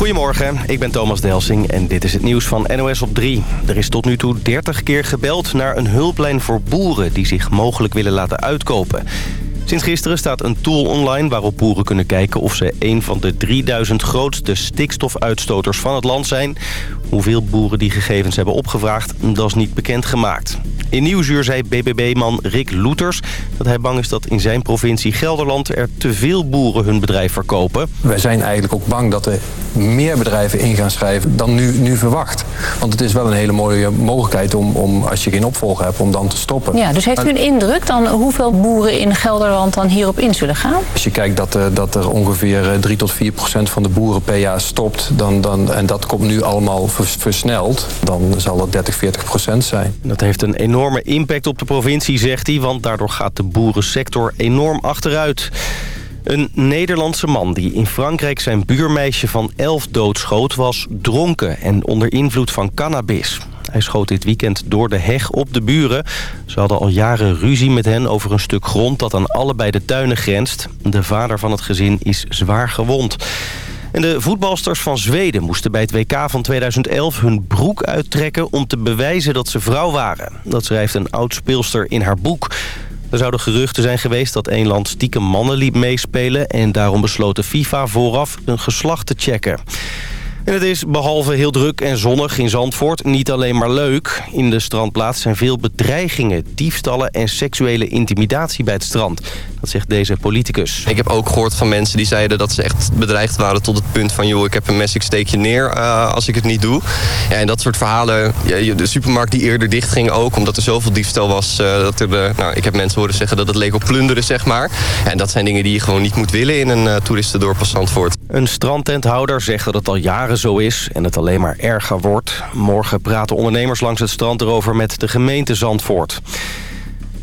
Goedemorgen, ik ben Thomas Delsing en dit is het nieuws van NOS op 3. Er is tot nu toe 30 keer gebeld naar een hulplijn voor boeren... die zich mogelijk willen laten uitkopen. Sinds gisteren staat een tool online waarop boeren kunnen kijken... of ze een van de 3000 grootste stikstofuitstoters van het land zijn. Hoeveel boeren die gegevens hebben opgevraagd, dat is niet bekendgemaakt. In Nieuwsuur zei BBB-man Rick Loeters dat hij bang is dat in zijn provincie Gelderland... er te veel boeren hun bedrijf verkopen. Wij zijn eigenlijk ook bang dat er meer bedrijven in gaan schrijven dan nu, nu verwacht. Want het is wel een hele mooie mogelijkheid om, om, als je geen opvolger hebt, om dan te stoppen. Ja, dus heeft u een indruk dan hoeveel boeren in Gelderland dan hierop in zullen gaan? Als je kijkt dat, uh, dat er ongeveer 3 tot 4 procent van de boeren per jaar stopt... Dan, dan, en dat komt nu allemaal versneld, dan zal dat 30, 40 procent zijn. Dat heeft een enorme impact op de provincie, zegt hij... want daardoor gaat de boerensector enorm achteruit. Een Nederlandse man die in Frankrijk zijn buurmeisje van 11 doodschoot... was dronken en onder invloed van cannabis. Hij schoot dit weekend door de heg op de buren. Ze hadden al jaren ruzie met hen over een stuk grond dat aan allebei de tuinen grenst. De vader van het gezin is zwaar gewond. En de voetbalsters van Zweden moesten bij het WK van 2011 hun broek uittrekken... om te bewijzen dat ze vrouw waren. Dat schrijft een oud-speelster in haar boek. Er zouden geruchten zijn geweest dat een land stiekem mannen liep meespelen... en daarom besloot de FIFA vooraf een geslacht te checken. En het is behalve heel druk en zonnig in Zandvoort niet alleen maar leuk. In de strandplaats zijn veel bedreigingen, diefstallen en seksuele intimidatie bij het strand. Dat zegt deze politicus. Ik heb ook gehoord van mensen die zeiden dat ze echt bedreigd waren tot het punt van... joh, ik heb een mes, ik steek je neer uh, als ik het niet doe. Ja, en dat soort verhalen. Ja, de supermarkt die eerder dicht ging ook, omdat er zoveel diefstal was... Uh, dat er de, nou, ik heb mensen horen zeggen dat het leek op plunderen, zeg maar. En dat zijn dingen die je gewoon niet moet willen in een toeristendorp als Zandvoort. Een strandtenthouder zegt dat het al jaren zo is en het alleen maar erger wordt. Morgen praten ondernemers langs het strand erover met de gemeente Zandvoort.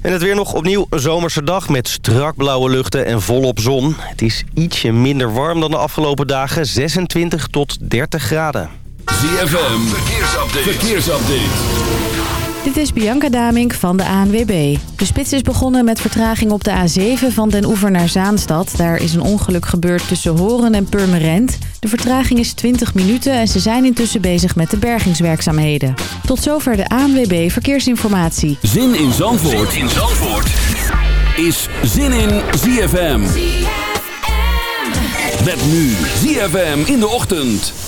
En het weer nog opnieuw een zomerse dag met strak blauwe luchten en volop zon. Het is ietsje minder warm dan de afgelopen dagen, 26 tot 30 graden. ZFM, verkeersupdate. verkeersupdate. Dit is Bianca Damink van de ANWB. De spits is begonnen met vertraging op de A7 van Den Oever naar Zaanstad. Daar is een ongeluk gebeurd tussen Horen en Purmerend. De vertraging is 20 minuten en ze zijn intussen bezig met de bergingswerkzaamheden. Tot zover de ANWB Verkeersinformatie. Zin in Zandvoort, zin in Zandvoort. is Zin in ZFM. ZFM. Met nu ZFM in de ochtend.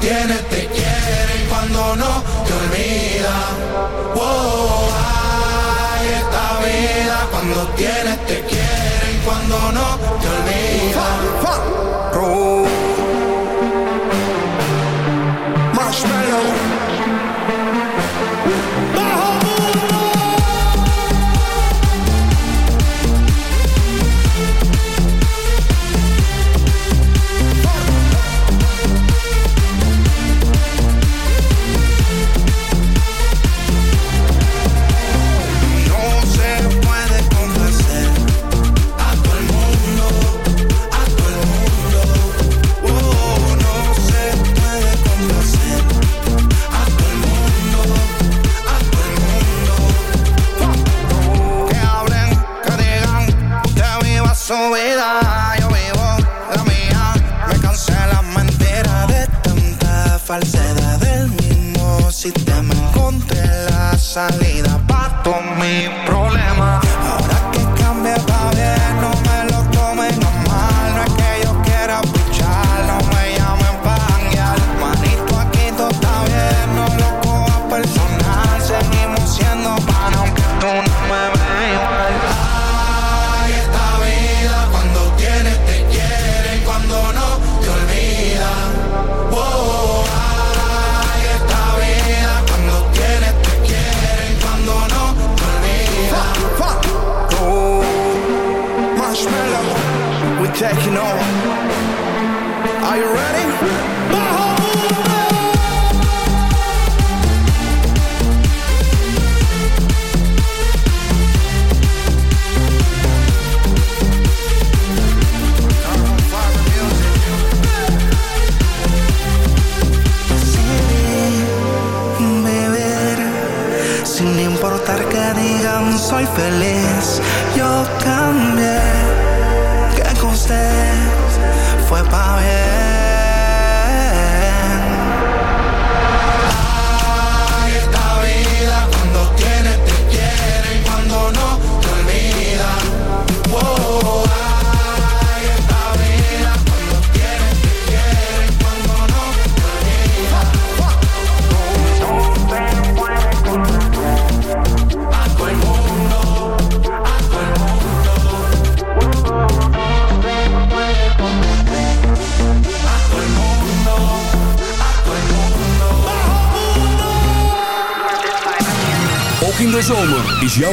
Tienes te quiere y cuando no te olvida.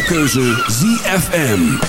Keuze ZFM.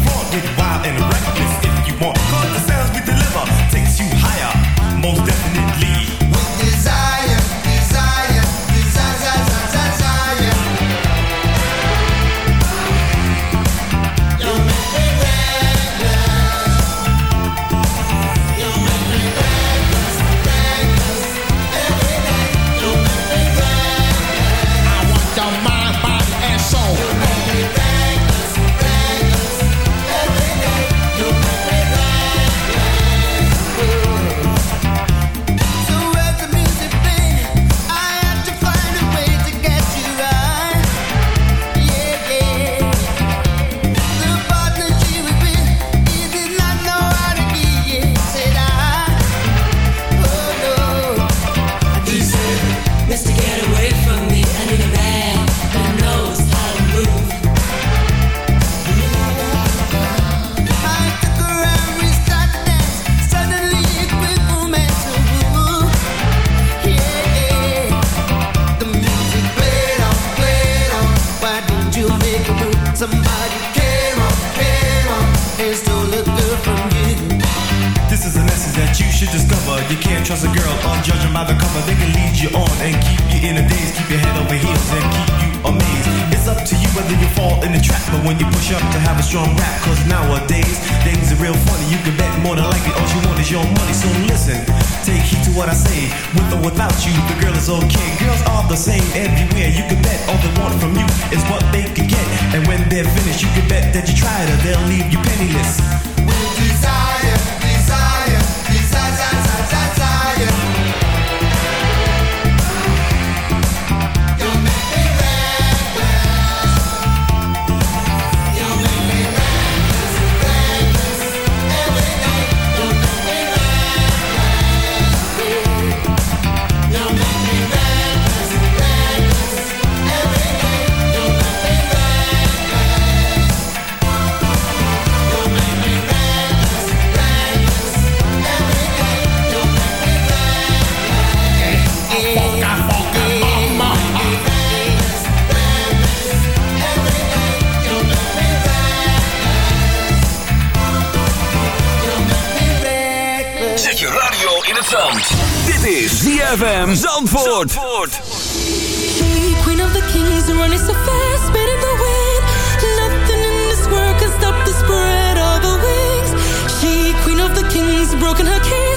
girl is okay. Girls are the same everywhere. You can bet all they want from you is what they can get. And when they're finished, you can bet that you tried or they'll leave you penniless. With desire, desire, desire. Zand. Dit is ZFM Zandvoort. Zandvoort. Hey, queen of the kings, running so fast, the wind. Nothing in this world can stop the spread of wings. She, queen of the kings, broken her king.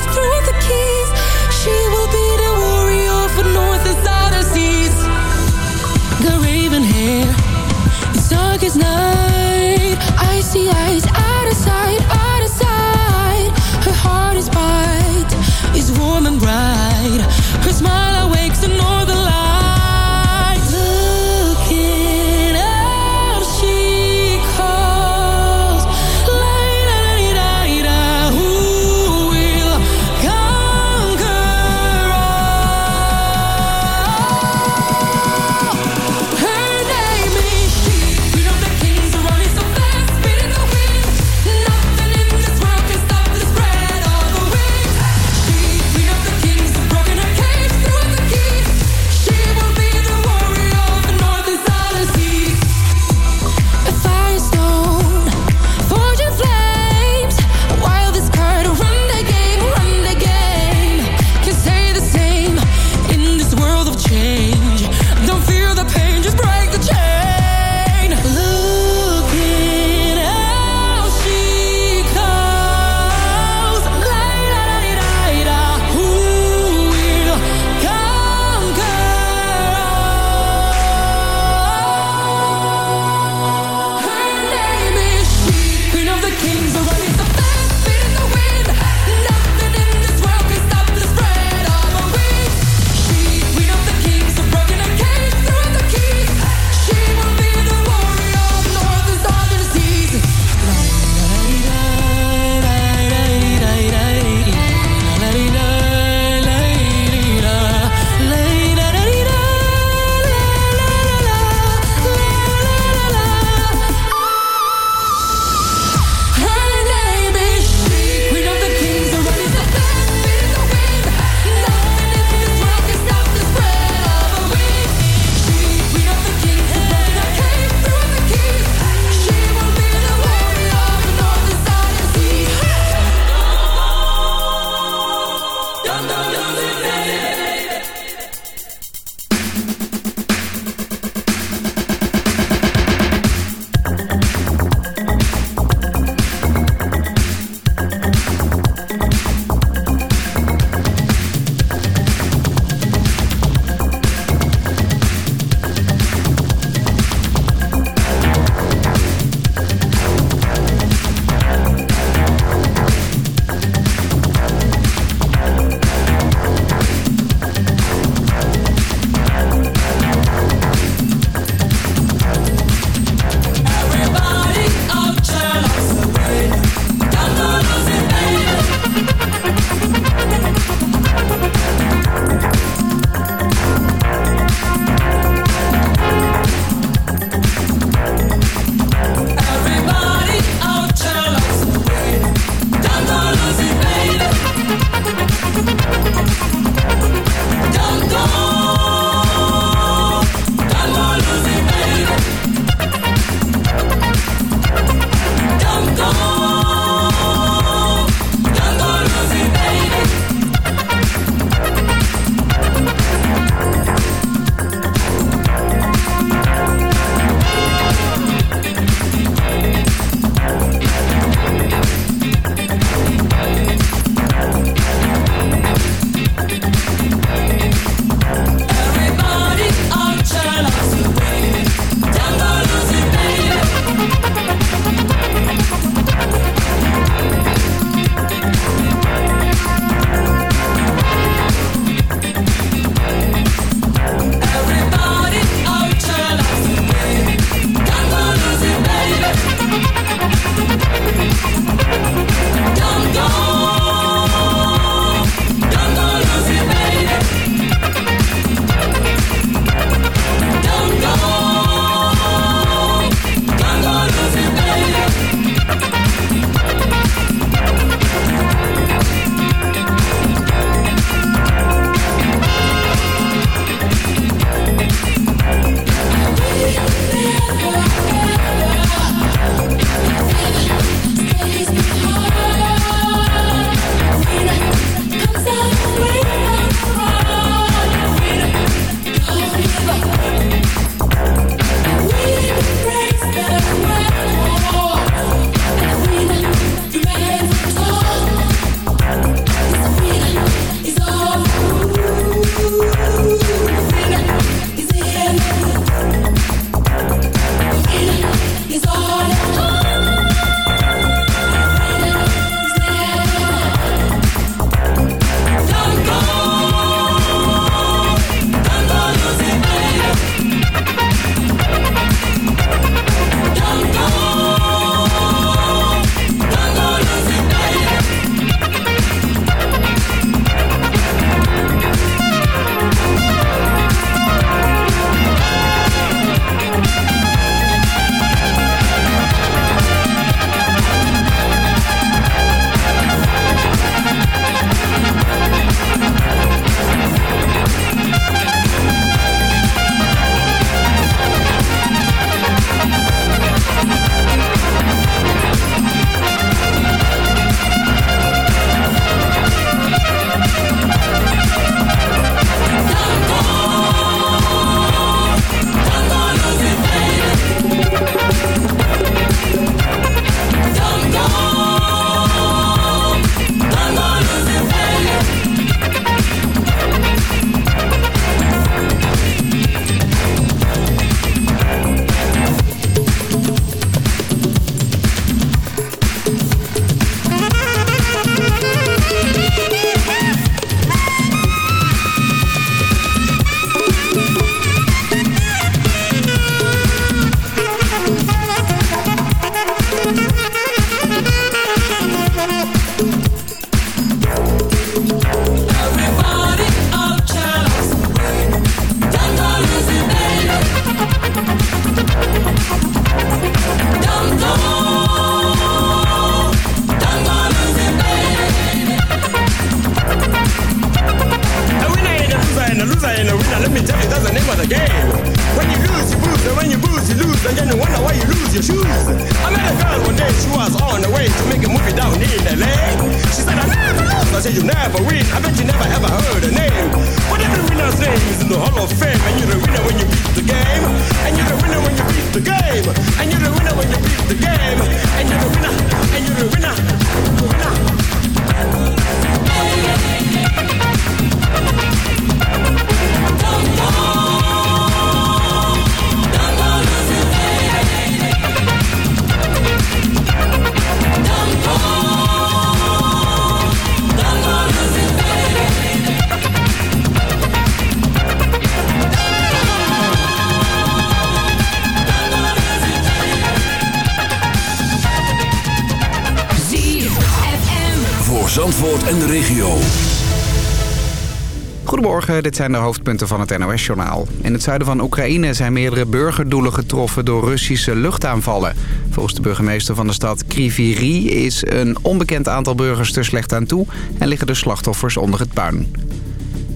Dit zijn de hoofdpunten van het NOS-journaal. In het zuiden van Oekraïne zijn meerdere burgerdoelen getroffen door Russische luchtaanvallen. Volgens de burgemeester van de stad Kriviri is een onbekend aantal burgers er slecht aan toe... en liggen de slachtoffers onder het puin.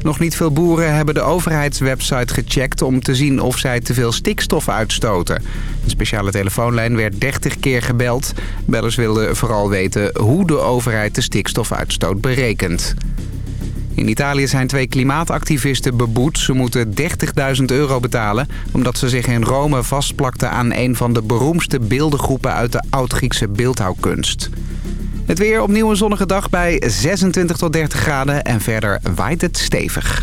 Nog niet veel boeren hebben de overheidswebsite gecheckt om te zien of zij te veel stikstof uitstoten. Een speciale telefoonlijn werd 30 keer gebeld. Bellers wilden vooral weten hoe de overheid de stikstofuitstoot berekent. In Italië zijn twee klimaatactivisten beboet. Ze moeten 30.000 euro betalen omdat ze zich in Rome vastplakten aan een van de beroemdste beeldengroepen uit de oud-Griekse beeldhouwkunst. Het weer opnieuw een zonnige dag bij 26 tot 30 graden en verder waait het stevig.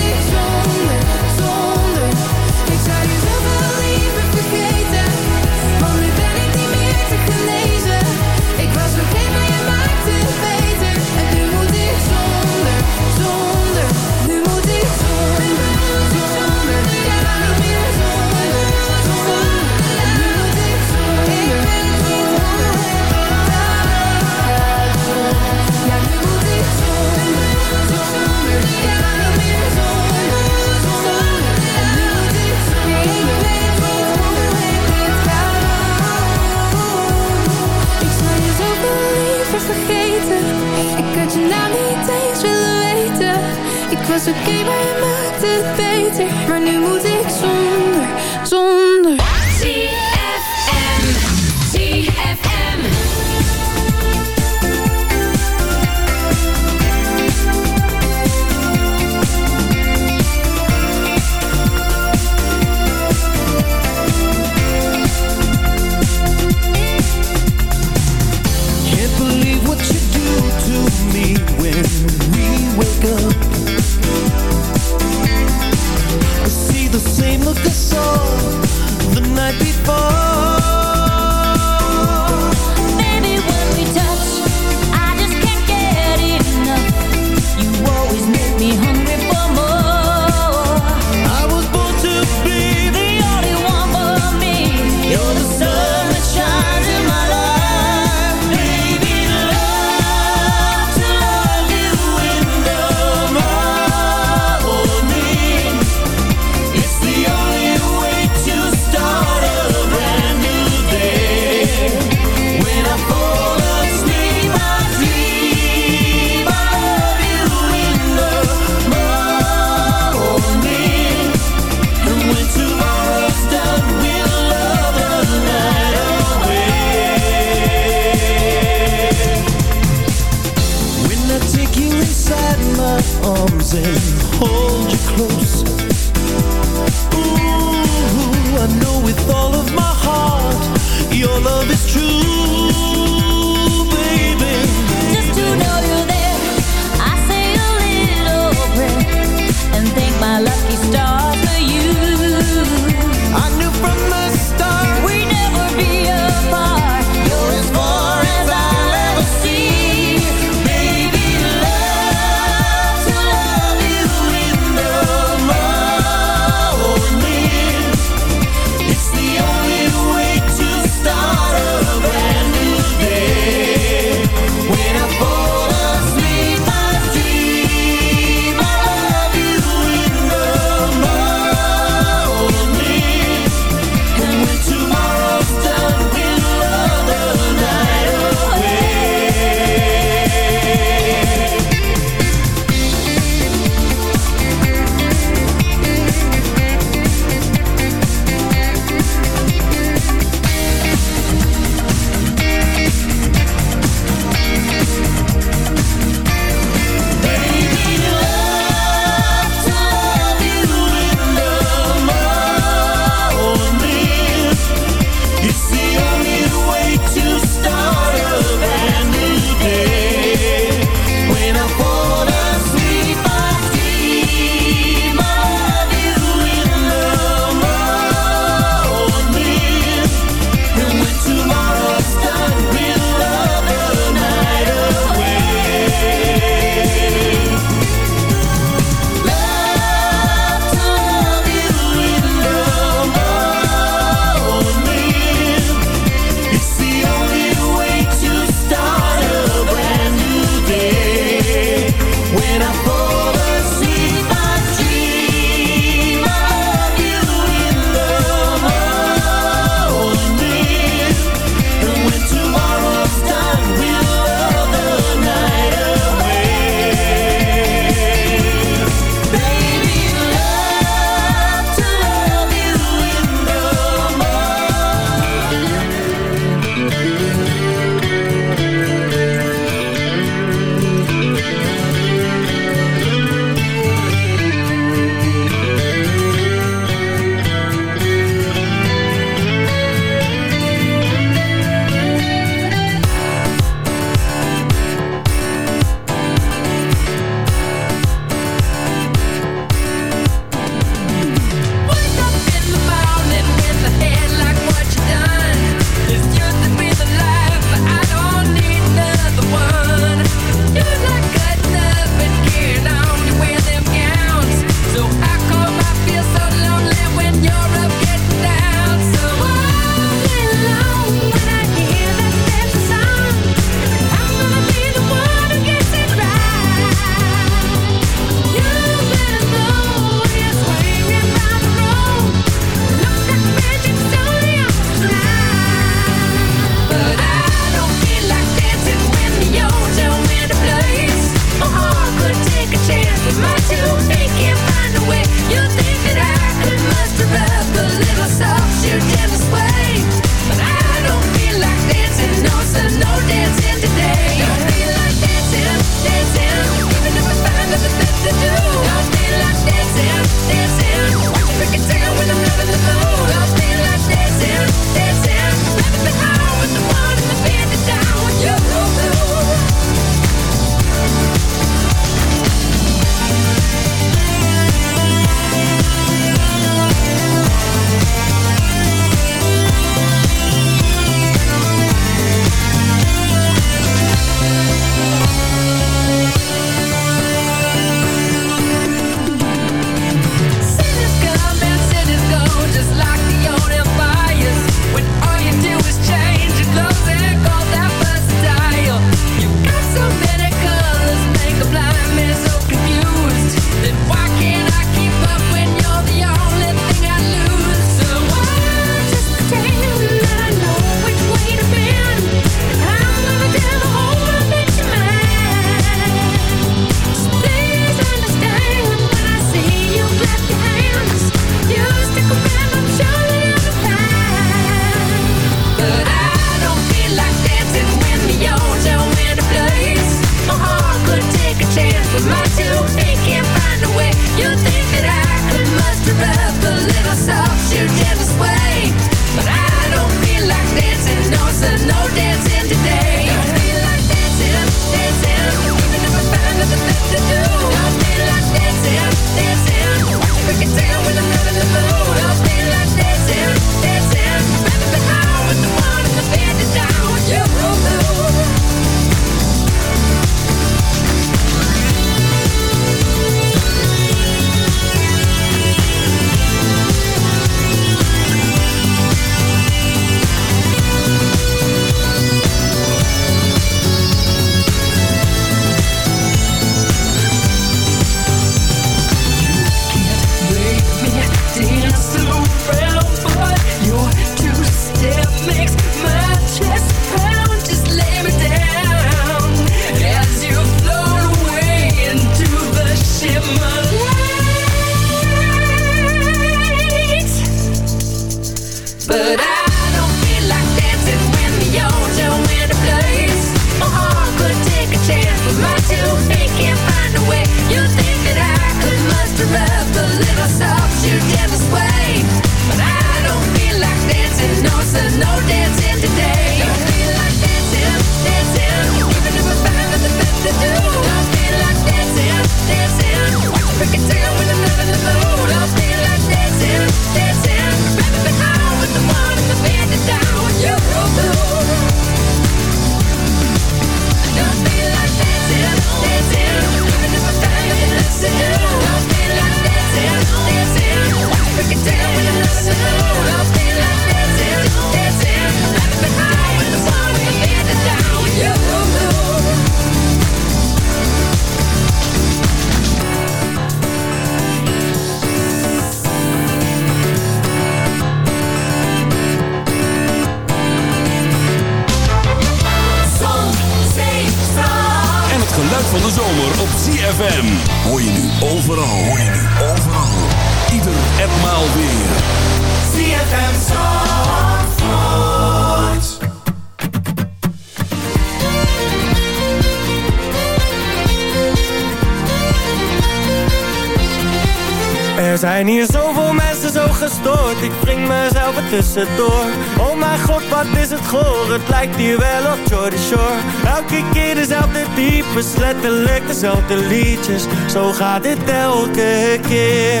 Oh mijn god, wat is het goor? Het lijkt hier wel op Jordy Shore. Elke keer dezelfde types Letterlijk dezelfde liedjes. Zo gaat dit elke keer.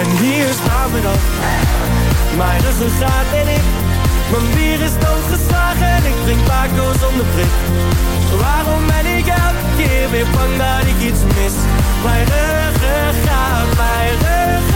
En hier staan we dan. Mijn ruggengraat en ik. Mijn bier is doodgeslagen En ik drink Paco zonder prik. Waarom ben ik elke keer weer bang dat ik iets mis? Mijn ruggengraat, mijn ruggengraat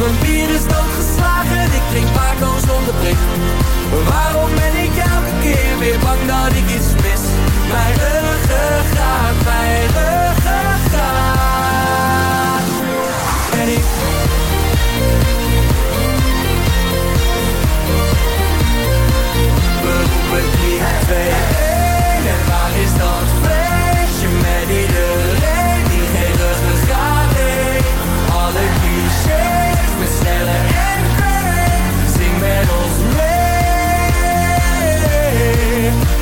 Mijn bier is doodgeslagen Ik drink Paco zonder prik. Waarom ben ik elke keer weer bang dat ik iets mis? Mijn ruggengraat, mijn ruggengraat. En ik We roepen 3, 2,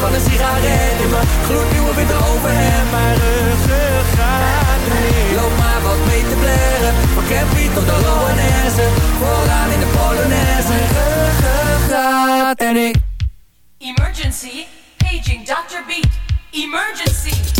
van een sigaret in mijn gloednieuwe witte overhemd Mijn ruggengraat niet Loop maar wat mee te blaren Van niet tot de Loanesse Vooraan in de Polonaise Ruggengraat. En ik. Emergency, paging Dr. Beat. Emergency.